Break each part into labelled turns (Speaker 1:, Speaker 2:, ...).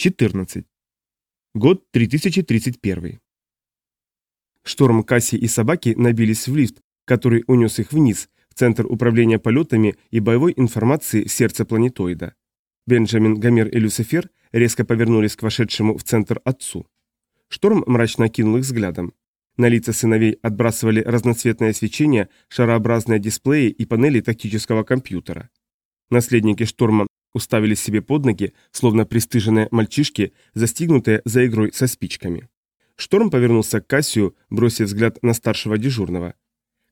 Speaker 1: 14. Год 3031. Шторм Касси и собаки набились в лифт, который унес их вниз, в Центр управления полетами и боевой информации сердца планетоида. Бенджамин, Гомер и Люцифер резко повернулись к вошедшему в центр отцу. Шторм мрачно кинул их взглядом. На лица сыновей отбрасывали разноцветное свечение, шарообразные дисплеи и панели тактического компьютера. Наследники Шторма уставились себе под ноги, словно пристыженные мальчишки, застигнутые за игрой со спичками. Шторм повернулся к Кассию, бросив взгляд на старшего дежурного.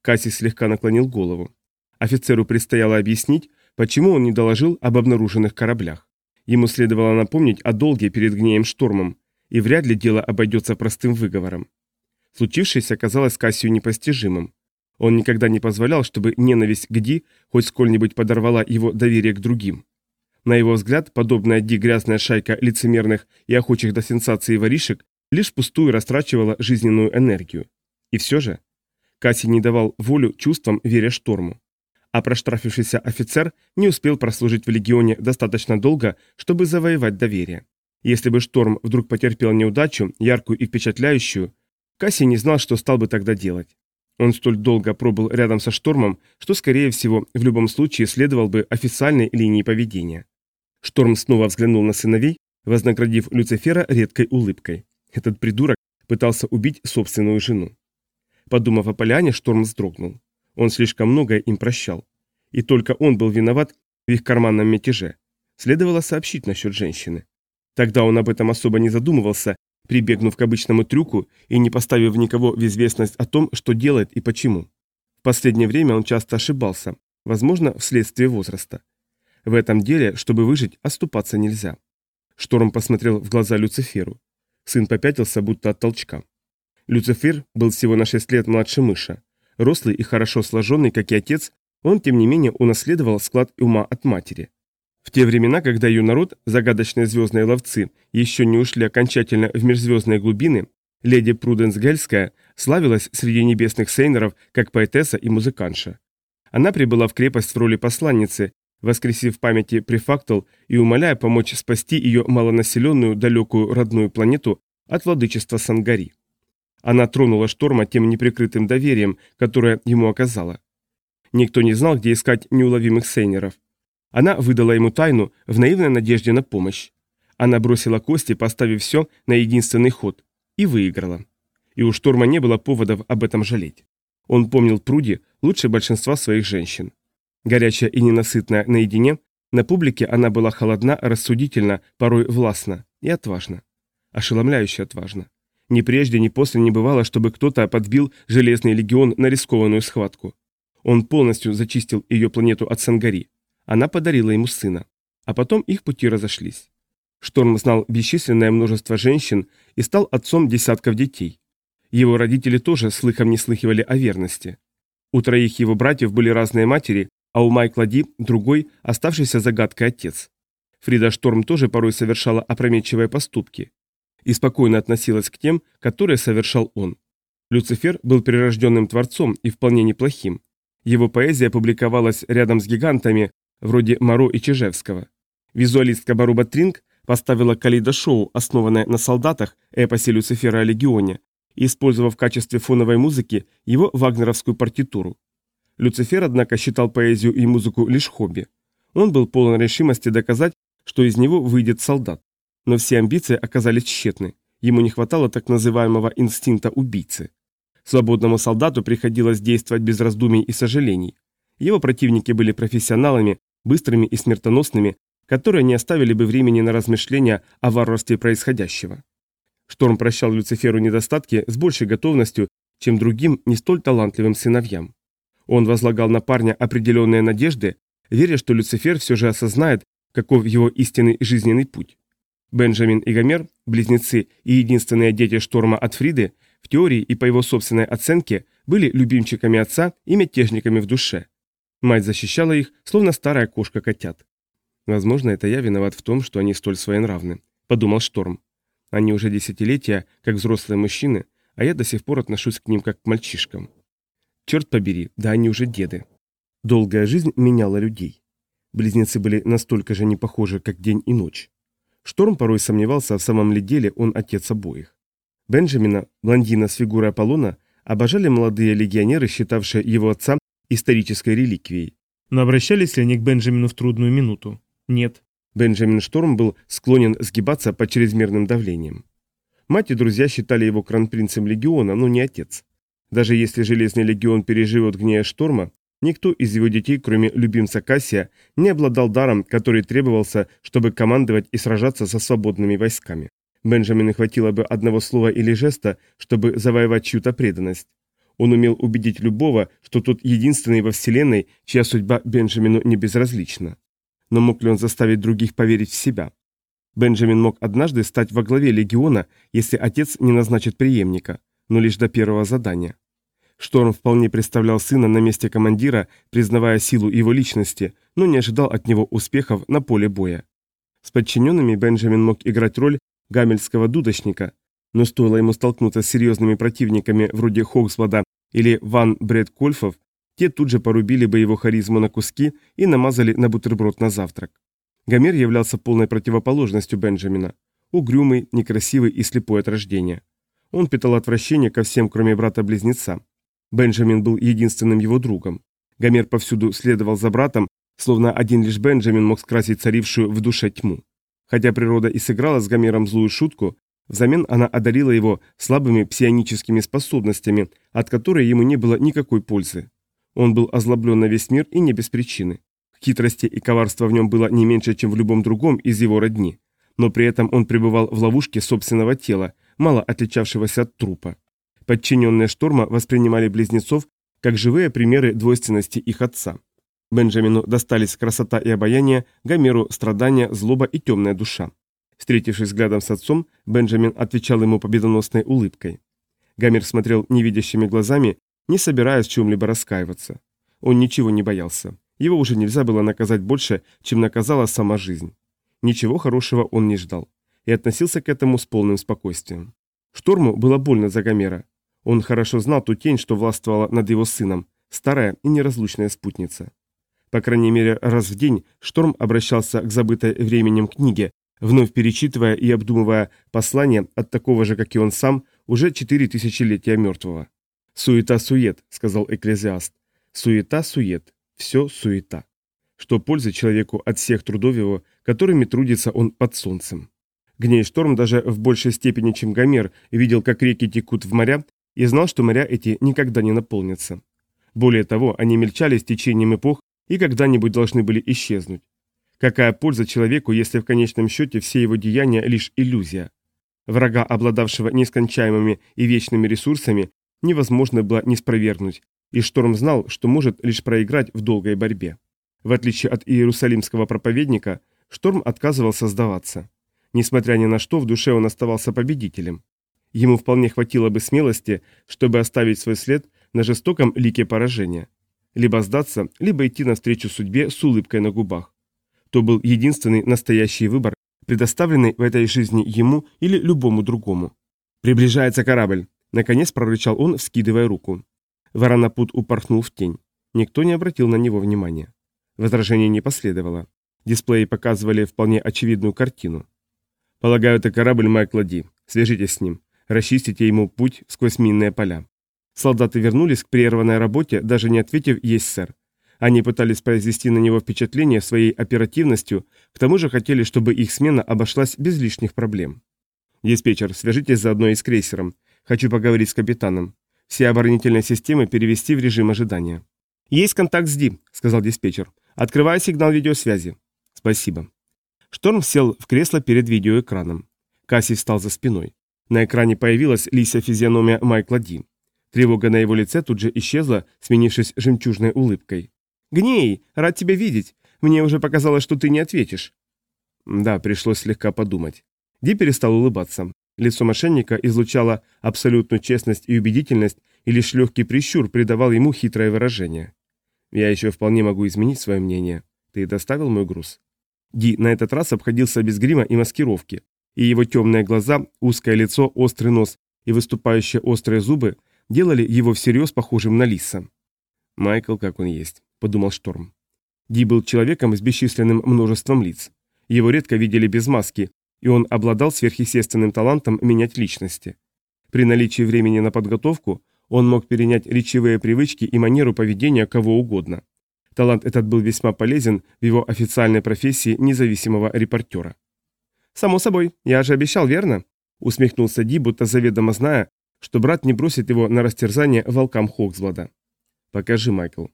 Speaker 1: Кассий слегка наклонил голову. Офицеру предстояло объяснить, почему он не доложил об обнаруженных кораблях. Ему следовало напомнить о долге перед гнеем штормом, и вряд ли дело обойдется простым выговором. Случившееся казалось Кассию непостижимым. Он никогда не позволял, чтобы ненависть к Ди хоть сколь-нибудь подорвала его доверие к другим. На его взгляд, подобная дегрязная шайка лицемерных и охочих до сенсации воришек лишь пустую растрачивала жизненную энергию. И все же Касси не давал волю чувствам, веря шторму. А проштрафившийся офицер не успел прослужить в легионе достаточно долго, чтобы завоевать доверие. Если бы шторм вдруг потерпел неудачу, яркую и впечатляющую, Касси не знал, что стал бы тогда делать. Он столь долго пробыл рядом со штормом, что, скорее всего, в любом случае следовал бы официальной линии поведения. Шторм снова взглянул на сыновей, вознаградив Люцифера редкой улыбкой. Этот придурок пытался убить собственную жену. Подумав о поляне, Шторм вздрогнул. Он слишком многое им прощал. И только он был виноват в их карманном мятеже. Следовало сообщить насчет женщины. Тогда он об этом особо не задумывался, прибегнув к обычному трюку и не поставив никого в известность о том, что делает и почему. В последнее время он часто ошибался, возможно, вследствие возраста. В этом деле, чтобы выжить, оступаться нельзя. Шторм посмотрел в глаза Люциферу. Сын попятился, будто от толчка. Люцифер был всего на 6 лет младше мыша. Рослый и хорошо сложенный, как и отец, он, тем не менее, унаследовал склад ума от матери. В те времена, когда ее народ, загадочные звездные ловцы, еще не ушли окончательно в межзвездные глубины, леди Пруденс Гельская славилась среди небесных сейнеров как поэтесса и музыканша. Она прибыла в крепость в роли посланницы воскресив в памяти префактал и умоляя помочь спасти ее малонаселенную далекую родную планету от владычества Сангари. Она тронула шторма тем неприкрытым доверием, которое ему оказала. Никто не знал, где искать неуловимых сейнеров. Она выдала ему тайну в наивной надежде на помощь. Она бросила кости, поставив все на единственный ход, и выиграла. И у Шторма не было поводов об этом жалеть. Он помнил Пруди лучше большинства своих женщин горячая и ненасытная наедине, на публике она была холодна, рассудительна, порой властна и отважна. Ошеломляюще отважна. Ни прежде, ни после не бывало, чтобы кто-то подбил Железный Легион на рискованную схватку. Он полностью зачистил ее планету от Сангари. Она подарила ему сына. А потом их пути разошлись. Шторм знал бесчисленное множество женщин и стал отцом десятков детей. Его родители тоже слыхом не слыхивали о верности. У троих его братьев были разные матери, а у Майкла Ди другой, оставшийся загадкой отец. Фрида Шторм тоже порой совершала опрометчивые поступки и спокойно относилась к тем, которые совершал он. Люцифер был прирожденным творцом и вполне неплохим. Его поэзия публиковалась рядом с гигантами, вроде Моро и Чижевского. Визуалистка Баруба Тринг поставила калейдошоу, основанное на солдатах, эпосе Люцифера о легионе, использовав в качестве фоновой музыки его вагнеровскую партитуру. Люцифер, однако, считал поэзию и музыку лишь хобби. Он был полон решимости доказать, что из него выйдет солдат. Но все амбиции оказались тщетны. Ему не хватало так называемого инстинкта убийцы. Свободному солдату приходилось действовать без раздумий и сожалений. Его противники были профессионалами, быстрыми и смертоносными, которые не оставили бы времени на размышления о варварстве происходящего. Шторм прощал Люциферу недостатки с большей готовностью, чем другим не столь талантливым сыновьям. Он возлагал на парня определенные надежды, веря, что Люцифер все же осознает, каков его истинный жизненный путь. Бенджамин и Гомер, близнецы и единственные дети Шторма от Фриды, в теории и по его собственной оценке, были любимчиками отца и мятежниками в душе. Мать защищала их, словно старая кошка котят. «Возможно, это я виноват в том, что они столь своенравны», — подумал Шторм. «Они уже десятилетия, как взрослые мужчины, а я до сих пор отношусь к ним как к мальчишкам». Черт побери, да они уже деды. Долгая жизнь меняла людей. Близнецы были настолько же не похожи, как день и ночь. Шторм порой сомневался, в самом ли деле он отец обоих. Бенджамина, блондина с фигурой Аполлона, обожали молодые легионеры, считавшие его отца исторической реликвией.
Speaker 2: Но обращались ли они к Бенджамину в трудную минуту? Нет.
Speaker 1: Бенджамин Шторм был склонен сгибаться под чрезмерным давлением. Мать и друзья считали его кронпринцем легиона, но не отец. Даже если Железный Легион переживет гнея шторма, никто из его детей, кроме любимца Кассия, не обладал даром, который требовался, чтобы командовать и сражаться со свободными войсками. Бенджамину хватило бы одного слова или жеста, чтобы завоевать чью-то преданность. Он умел убедить любого, что тот единственный во Вселенной, чья судьба Бенджамину не безразлична. Но мог ли он заставить других поверить в себя? Бенджамин мог однажды стать во главе легиона, если отец не назначит преемника, но лишь до первого задания. Шторм вполне представлял сына на месте командира, признавая силу его личности, но не ожидал от него успехов на поле боя. С подчиненными Бенджамин мог играть роль гамельского дудочника, но стоило ему столкнуться с серьезными противниками вроде Хоксвода или Ван Бредкольфов, те тут же порубили бы его харизму на куски и намазали на бутерброд на завтрак. Гомер являлся полной противоположностью Бенджамина. Угрюмый, некрасивый и слепой от рождения. Он питал отвращение ко всем, кроме брата-близнеца. Бенджамин был единственным его другом. Гомер повсюду следовал за братом, словно один лишь Бенджамин мог скрасить царившую в душе тьму. Хотя природа и сыграла с Гомером злую шутку, взамен она одарила его слабыми псионическими способностями, от которой ему не было никакой пользы. Он был озлоблен на весь мир и не без причины. Хитрости и коварства в нем было не меньше, чем в любом другом из его родни. Но при этом он пребывал в ловушке собственного тела, мало отличавшегося от трупа. Подчиненные Шторма воспринимали близнецов как живые примеры двойственности их отца. Бенджамину достались красота и обаяние, Гомеру – страдания, злоба и темная душа. Встретившись взглядом с отцом, Бенджамин отвечал ему победоносной улыбкой. Гомер смотрел невидящими глазами, не собираясь в чем-либо раскаиваться. Он ничего не боялся. Его уже нельзя было наказать больше, чем наказала сама жизнь. Ничего хорошего он не ждал и относился к этому с полным спокойствием. Шторму было больно за Гомера. Он хорошо знал ту тень, что властвовала над его сыном, старая и неразлучная спутница. По крайней мере, раз в день Шторм обращался к забытой временем книге, вновь перечитывая и обдумывая послание от такого же, как и он сам, уже четыре тысячелетия мертвого. «Суета-сует», — сказал экклезиаст. «Суета-сует. Все суета». Что пользы человеку от всех трудов его, которыми трудится он под солнцем? Гней Шторм даже в большей степени, чем Гомер, видел, как реки текут в моря, и знал, что моря эти никогда не наполнятся. Более того, они мельчали с течением эпох и когда-нибудь должны были исчезнуть. Какая польза человеку, если в конечном счете все его деяния лишь иллюзия? Врага, обладавшего нескончаемыми и вечными ресурсами, невозможно было не спровергнуть, и Шторм знал, что может лишь проиграть в долгой борьбе. В отличие от иерусалимского проповедника, Шторм отказывался сдаваться. Несмотря ни на что, в душе он оставался победителем. Ему вполне хватило бы смелости, чтобы оставить свой след на жестоком лике поражения. Либо сдаться, либо идти навстречу судьбе с улыбкой на губах. То был единственный настоящий выбор, предоставленный в этой жизни ему или любому другому. «Приближается корабль!» – наконец прорычал он, вскидывая руку. Варанапут упорхнул в тень. Никто не обратил на него внимания. Возражений не последовало. Дисплеи показывали вполне очевидную картину полагаю, это корабль Майкла Ди. Свяжитесь с ним. Расчистите ему путь сквозь минные поля». Солдаты вернулись к прерванной работе, даже не ответив «Есть, сэр». Они пытались произвести на него впечатление своей оперативностью, к тому же хотели, чтобы их смена обошлась без лишних проблем. «Диспетчер, свяжитесь заодно и с крейсером. Хочу поговорить с капитаном. Все оборонительные системы перевести в режим ожидания». «Есть контакт с Ди», — сказал диспетчер. «Открываю сигнал видеосвязи». «Спасибо». Шторм сел в кресло перед видеоэкраном. Кассий встал за спиной. На экране появилась лисья физиономия Майкла Ди. Тревога на его лице тут же исчезла, сменившись жемчужной улыбкой. «Гней, рад тебя видеть. Мне уже показалось, что ты не ответишь». Да, пришлось слегка подумать. Ди перестал улыбаться. Лицо мошенника излучало абсолютную честность и убедительность, и лишь легкий прищур придавал ему хитрое выражение. «Я еще вполне могу изменить свое мнение. Ты доставил мой груз?» Ди на этот раз обходился без грима и маскировки, и его темные глаза, узкое лицо, острый нос и выступающие острые зубы делали его всерьез похожим на лиса. «Майкл, как он есть», — подумал Шторм. Ди был человеком с бесчисленным множеством лиц. Его редко видели без маски, и он обладал сверхъестественным талантом менять личности. При наличии времени на подготовку он мог перенять речевые привычки и манеру поведения кого угодно. Талант этот был весьма полезен в его официальной профессии независимого репортера. «Само собой, я же обещал, верно?» усмехнулся Ди, будто заведомо зная, что брат не бросит его на растерзание волкам Хоксблада. «Покажи, Майкл».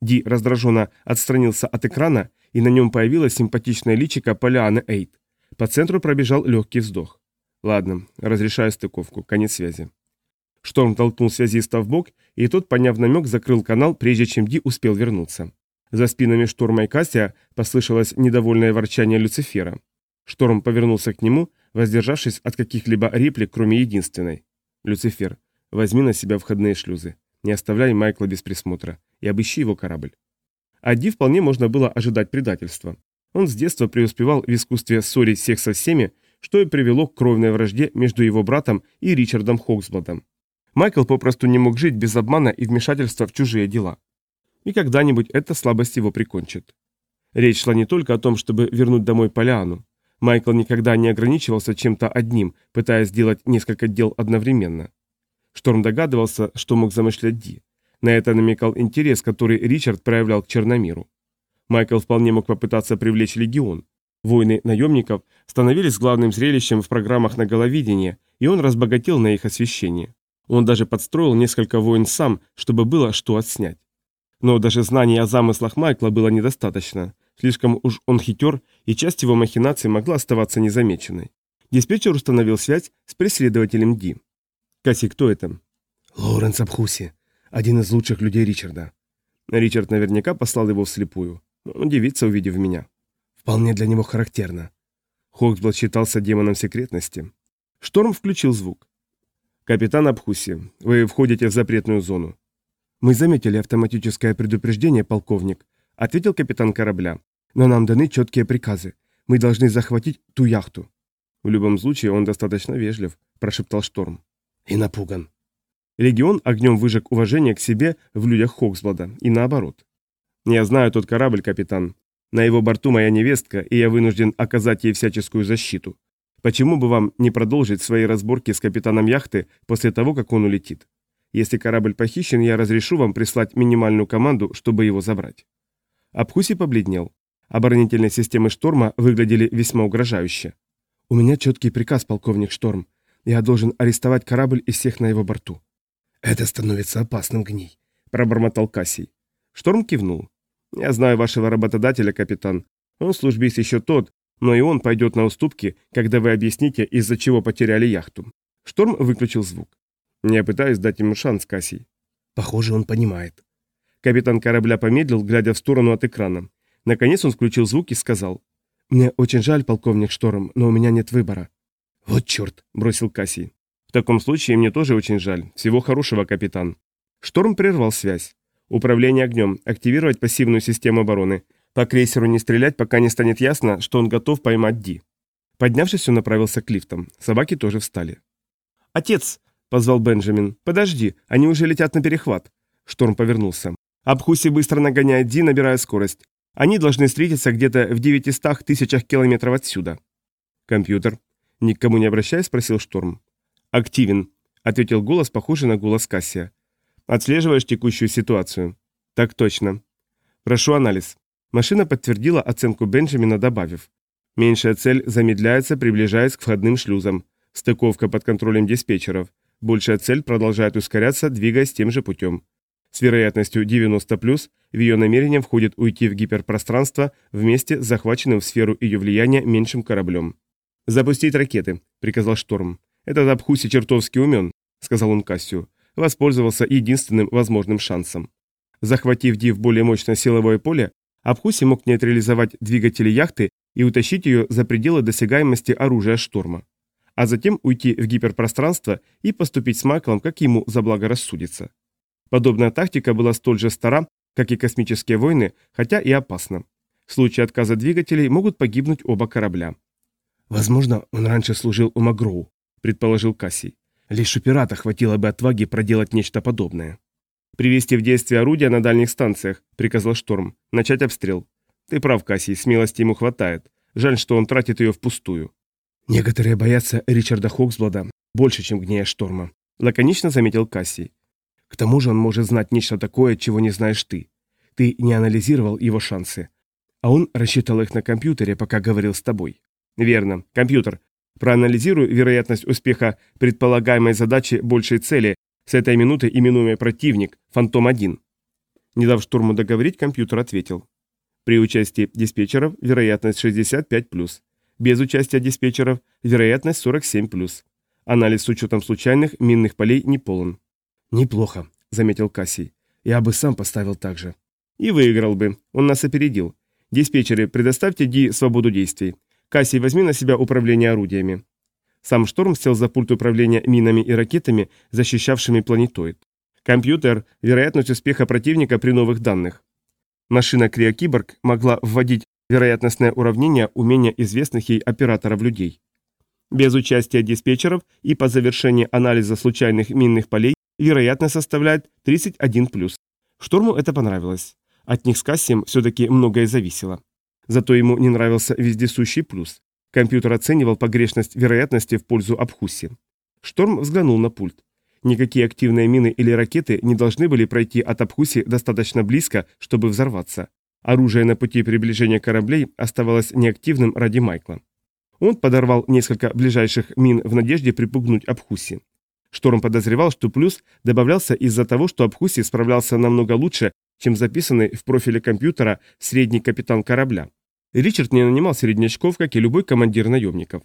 Speaker 1: Ди раздраженно отстранился от экрана, и на нем появилось симпатичное личико Полианы Эйт. По центру пробежал легкий вздох. «Ладно, разрешаю стыковку, конец связи». Шторм толкнул связиста в бок, и тот, поняв намек, закрыл канал, прежде чем Ди успел вернуться. За спинами шторма и Кася послышалось недовольное ворчание Люцифера. Шторм повернулся к нему, воздержавшись от каких-либо реплик, кроме единственной. «Люцифер, возьми на себя входные шлюзы. Не оставляй Майкла без присмотра. И обыщи его корабль». Адди вполне можно было ожидать предательства. Он с детства преуспевал в искусстве ссорить всех со всеми, что и привело к кровной вражде между его братом и Ричардом Хоксбладом. Майкл попросту не мог жить без обмана и вмешательства в чужие дела и когда-нибудь эта слабость его прикончит. Речь шла не только о том, чтобы вернуть домой Поляну. Майкл никогда не ограничивался чем-то одним, пытаясь сделать несколько дел одновременно. Шторм догадывался, что мог замышлять Ди. На это намекал интерес, который Ричард проявлял к Черномиру. Майкл вполне мог попытаться привлечь легион. Войны наемников становились главным зрелищем в программах на головидение, и он разбогател на их освещении. Он даже подстроил несколько войн сам, чтобы было что отснять. Но даже знаний о замыслах Майкла было недостаточно. Слишком уж он хитер, и часть его махинаций могла оставаться незамеченной. Диспетчер установил связь с преследователем Ди. «Касси, кто это?»
Speaker 3: «Лоуренс Абхуси, один из лучших людей Ричарда».
Speaker 1: Ричард наверняка послал его вслепую. удивиться увидев меня.
Speaker 3: «Вполне для него характерно».
Speaker 1: Хоксбл считался демоном секретности. Шторм включил звук. «Капитан Абхуси, вы входите в запретную зону.
Speaker 3: Мы заметили автоматическое предупреждение, полковник, ответил капитан корабля. Но нам даны четкие приказы. Мы должны захватить ту яхту.
Speaker 1: В любом случае он достаточно вежлив, прошептал Шторм.
Speaker 3: И напуган.
Speaker 1: Легион огнем выжег уважение к себе в людях Хоксблада и наоборот. Я знаю тот корабль, капитан. На его борту моя невестка, и я вынужден оказать ей всяческую защиту. Почему бы вам не продолжить свои разборки с капитаном яхты после того, как он улетит? если корабль похищен, я разрешу вам прислать минимальную команду, чтобы его забрать». Абхуси побледнел. Оборонительные системы «Шторма» выглядели весьма угрожающе.
Speaker 3: «У меня четкий приказ, полковник Шторм. Я должен арестовать корабль и всех на его борту». «Это становится опасным, гней», — пробормотал Кассий.
Speaker 1: Шторм кивнул. «Я знаю вашего работодателя, капитан. Он службист еще тот, но и он пойдет на уступки, когда вы объясните, из-за чего потеряли яхту». Шторм выключил звук. Я пытаюсь дать ему шанс, Кассий.
Speaker 3: Похоже, он понимает.
Speaker 1: Капитан корабля помедлил, глядя в сторону от экрана. Наконец он включил звук и сказал.
Speaker 3: «Мне очень жаль, полковник Шторм, но у меня нет выбора».
Speaker 1: «Вот черт!» – бросил Кассий. «В таком случае мне тоже очень жаль. Всего хорошего, капитан». Шторм прервал связь. «Управление огнем. Активировать пассивную систему обороны. По крейсеру не стрелять, пока не станет ясно, что он готов поймать Ди». Поднявшись, он направился к лифтам. Собаки тоже встали. «Отец!» позвал Бенджамин. «Подожди, они уже летят на перехват». Шторм повернулся. Абхуси быстро нагоняет Ди, набирая скорость. Они должны встретиться где-то в 900 тысячах километров отсюда. «Компьютер?» – никому не обращаясь, спросил Шторм. «Активен», – ответил голос, похожий на голос Кассия. «Отслеживаешь текущую ситуацию?» «Так точно». «Прошу анализ». Машина подтвердила оценку Бенджамина, добавив. «Меньшая цель замедляется, приближаясь к входным шлюзам. Стыковка под контролем диспетчеров. Большая цель продолжает ускоряться, двигаясь тем же путем. С вероятностью 90+, в ее намерение входит уйти в гиперпространство вместе с захваченным в сферу ее влияния меньшим кораблем. «Запустить ракеты», — приказал Шторм. «Этот Абхуси чертовски умен», — сказал он Кассию. Воспользовался единственным возможным шансом. Захватив Див более мощное силовое поле, Абхуси мог нейтрализовать двигатели яхты и утащить ее за пределы досягаемости оружия Шторма а затем уйти в гиперпространство и поступить с Майклом, как ему заблагорассудится. Подобная тактика была столь же стара, как и космические войны, хотя и опасна. В случае отказа двигателей могут погибнуть оба корабля.
Speaker 3: «Возможно, он раньше служил у Магроу», — предположил Кассий. «Лишь у пирата хватило бы отваги проделать нечто подобное».
Speaker 1: «Привести в действие орудия на дальних станциях», — приказал Шторм. «Начать обстрел». «Ты прав, Кассий, смелости ему хватает. Жаль, что он тратит ее впустую».
Speaker 3: Некоторые боятся Ричарда Хоксблада больше, чем гнея шторма», — лаконично заметил Касси. «К тому же он может знать нечто такое, чего не знаешь ты. Ты не анализировал его шансы. А он рассчитал их на компьютере, пока говорил с тобой».
Speaker 1: «Верно. Компьютер. Проанализируй вероятность успеха предполагаемой задачи большей цели, с этой минуты именуемый противник, Фантом-1». Не дав штурму договорить, компьютер ответил. При участии диспетчеров вероятность 65+ без участия диспетчеров, вероятность 47+. Анализ с учетом случайных минных полей не полон.
Speaker 3: «Неплохо», — заметил Кассий. «Я бы сам поставил так же».
Speaker 1: «И выиграл бы. Он нас опередил. Диспетчеры, предоставьте Ди свободу действий. Кассий, возьми на себя управление орудиями». Сам Шторм сел за пульт управления минами и ракетами, защищавшими планетоид. Компьютер – вероятность успеха противника при новых данных. Машина Криокиборг могла вводить вероятностное уравнение умения известных ей операторов людей. Без участия диспетчеров и по завершении анализа случайных минных полей вероятность составляет 31+. Шторму это понравилось. От них с Кассием все-таки многое зависело. Зато ему не нравился вездесущий плюс. Компьютер оценивал погрешность вероятности в пользу Абхуси. Шторм взглянул на пульт. Никакие активные мины или ракеты не должны были пройти от Абхуси достаточно близко, чтобы взорваться. Оружие на пути приближения кораблей оставалось неактивным ради Майкла. Он подорвал несколько ближайших мин в надежде припугнуть Абхуси. Шторм подозревал, что плюс добавлялся из-за того, что Абхуси справлялся намного лучше, чем записанный в профиле компьютера средний капитан корабля. Ричард не нанимал среднячков, как и любой командир наемников.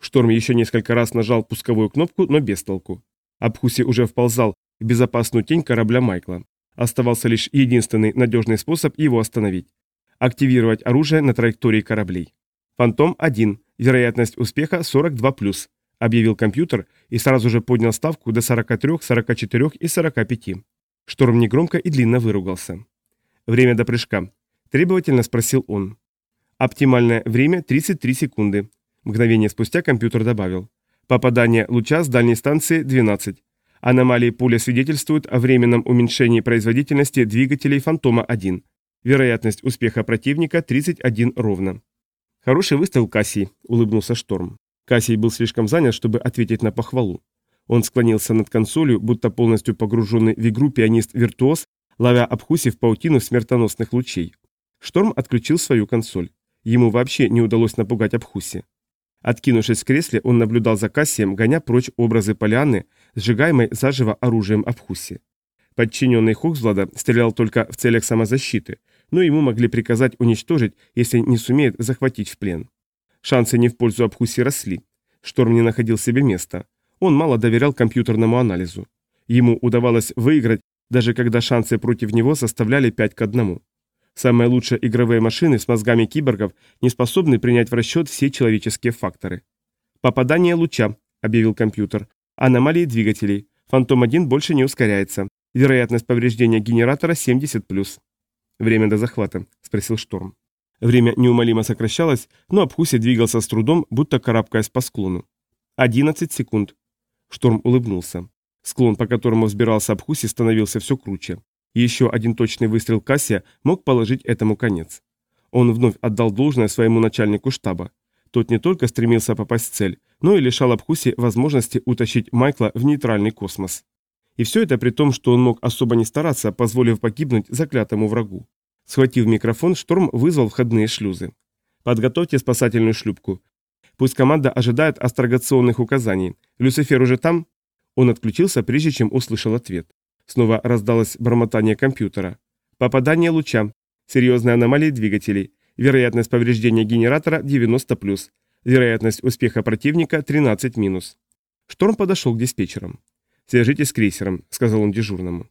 Speaker 1: Шторм еще несколько раз нажал пусковую кнопку, но без толку. Абхуси уже вползал в безопасную тень корабля Майкла. Оставался лишь единственный надежный способ его остановить – активировать оружие на траектории кораблей. «Фантом 1. Вероятность успеха 42+,» – объявил компьютер и сразу же поднял ставку до 43, 44 и 45. Шторм негромко и длинно выругался. «Время до прыжка», – требовательно спросил он. «Оптимальное время 33 секунды». Мгновение спустя компьютер добавил. «Попадание луча с дальней станции 12. Аномалии поля свидетельствуют о временном уменьшении производительности двигателей «Фантома-1». Вероятность успеха противника 31 ровно. «Хороший выстрел Кассий», — улыбнулся Шторм. Кассий был слишком занят, чтобы ответить на похвалу. Он склонился над консолью, будто полностью погруженный в игру пианист-виртуоз, ловя обхусив паутину смертоносных лучей. Шторм отключил свою консоль. Ему вообще не удалось напугать обхуси. Откинувшись в кресле, он наблюдал за Кассием, гоня прочь образы поляны, сжигаемой заживо оружием Абхуси. Подчиненный Хоксблада стрелял только в целях самозащиты, но ему могли приказать уничтожить, если не сумеет захватить в плен. Шансы не в пользу Абхуси росли. Шторм не находил себе места. Он мало доверял компьютерному анализу. Ему удавалось выиграть, даже когда шансы против него составляли 5 к 1. Самые лучшие игровые машины с мозгами киборгов не способны принять в расчет все человеческие факторы. «Попадание луча», — объявил компьютер. «Аномалии двигателей. Фантом-1 больше не ускоряется. Вероятность повреждения генератора 70+. «Время до захвата», — спросил Шторм. Время неумолимо сокращалось, но Абхуси двигался с трудом, будто карабкаясь по склону. 11 секунд. Шторм улыбнулся. Склон, по которому взбирался Абхуси, становился все круче. Еще один точный выстрел Кассия мог положить этому конец. Он вновь отдал должное своему начальнику штаба. Тот не только стремился попасть в цель, но и лишал Абхуси возможности утащить Майкла в нейтральный космос. И все это при том, что он мог особо не стараться, позволив погибнуть заклятому врагу. Схватив микрофон, Шторм вызвал входные шлюзы. «Подготовьте спасательную шлюпку. Пусть команда ожидает астргационных указаний. Люцифер уже там?» Он отключился, прежде чем услышал ответ. Снова раздалось бормотание компьютера. Попадание луча. Серьезные аномалии двигателей. Вероятность повреждения генератора 90+. Вероятность успеха противника 13-. Шторм подошел к диспетчерам. «Свяжитесь с крейсером», — сказал он дежурному.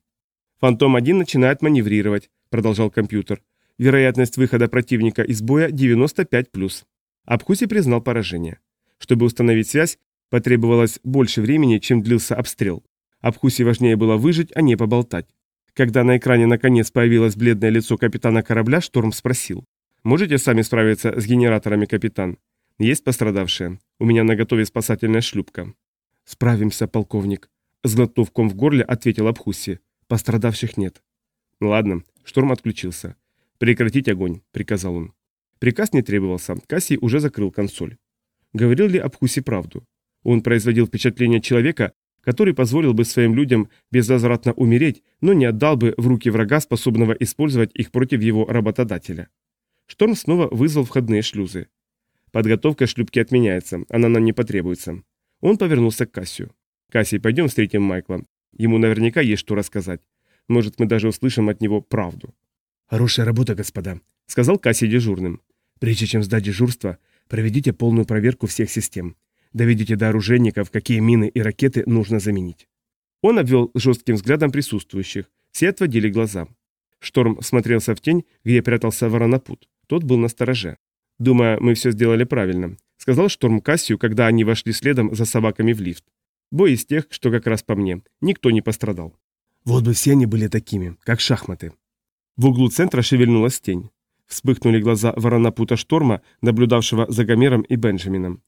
Speaker 1: «Фантом-1 начинает маневрировать», — продолжал компьютер. «Вероятность выхода противника из боя 95+. Абхуси признал поражение. Чтобы установить связь, потребовалось больше времени, чем длился обстрел. Абхусе важнее было выжить, а не поболтать. Когда на экране наконец появилось бледное лицо капитана корабля, Шторм спросил. «Можете сами справиться с генераторами, капитан? Есть пострадавшие? У меня на готове спасательная шлюпка».
Speaker 3: «Справимся, полковник», — сглотнув ком в горле, ответил Абхуси. «Пострадавших нет».
Speaker 1: «Ладно». Шторм отключился. «Прекратить огонь», — приказал он. Приказ не требовался, Кассий уже закрыл консоль. Говорил ли Абхуси правду? Он производил впечатление человека, который позволил бы своим людям безвозвратно умереть, но не отдал бы в руки врага, способного использовать их против его работодателя. Шторм снова вызвал входные шлюзы. Подготовка шлюпки отменяется, она нам не потребуется. Он повернулся к Кассию. «Кассий, пойдем встретим Майкла. Ему наверняка есть что рассказать. Может, мы даже услышим от него правду».
Speaker 3: «Хорошая работа, господа», —
Speaker 1: сказал Кассий дежурным.
Speaker 3: «Прежде чем сдать дежурство, проведите полную проверку всех систем. Доведите до оружейников, какие мины и ракеты нужно заменить.
Speaker 1: Он обвел жестким взглядом присутствующих. Все отводили глаза. Шторм смотрелся в тень, где прятался воронопут. Тот был на стороже. «Думаю, мы все сделали правильно», — сказал Шторм Кассию, когда они вошли следом за собаками в лифт. Бой из тех, что как раз по мне. Никто не пострадал.
Speaker 3: Вот бы все они были такими, как шахматы.
Speaker 1: В углу центра шевельнулась тень. Вспыхнули глаза воронопута Шторма, наблюдавшего за Гомером и Бенджамином.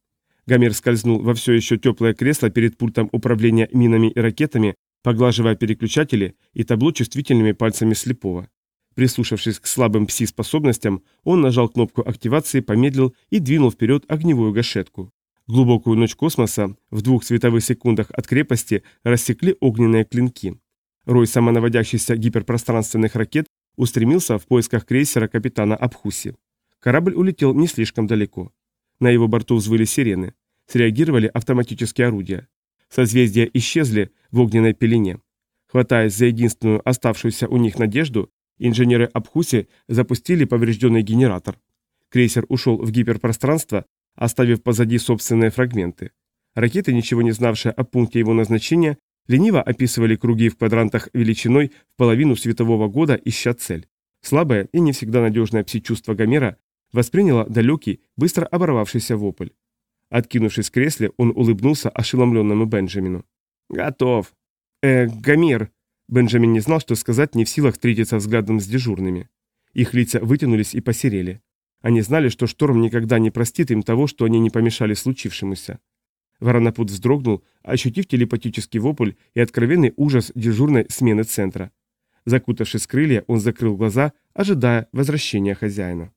Speaker 1: Гомер скользнул во все еще теплое кресло перед пультом управления минами и ракетами, поглаживая переключатели и табло чувствительными пальцами слепого. Прислушавшись к слабым пси-способностям, он нажал кнопку активации, помедлил и двинул вперед огневую гашетку. Глубокую ночь космоса в двух световых секундах от крепости рассекли огненные клинки. Рой самонаводящихся гиперпространственных ракет устремился в поисках крейсера капитана Абхуси. Корабль улетел не слишком далеко. На его борту взвыли сирены среагировали автоматические орудия. Созвездия исчезли в огненной пелене. Хватаясь за единственную оставшуюся у них надежду, инженеры Абхуси запустили поврежденный генератор. Крейсер ушел в гиперпространство, оставив позади собственные фрагменты. Ракеты, ничего не знавшие о пункте его назначения, лениво описывали круги в квадрантах величиной в половину светового года, ища цель. Слабое и не всегда надежное пси-чувство Гомера восприняло далекий, быстро оборвавшийся вопль. Откинувшись в кресле, он улыбнулся ошеломленному Бенджамину. «Готов!» «Э, Гомер!» Бенджамин не знал, что сказать, не в силах встретиться взглядом с дежурными. Их лица вытянулись и посерели. Они знали, что шторм никогда не простит им того, что они не помешали случившемуся. Варанапут вздрогнул, ощутив телепатический вопль и откровенный ужас дежурной смены центра. Закутавшись крылья, он закрыл глаза, ожидая возвращения хозяина.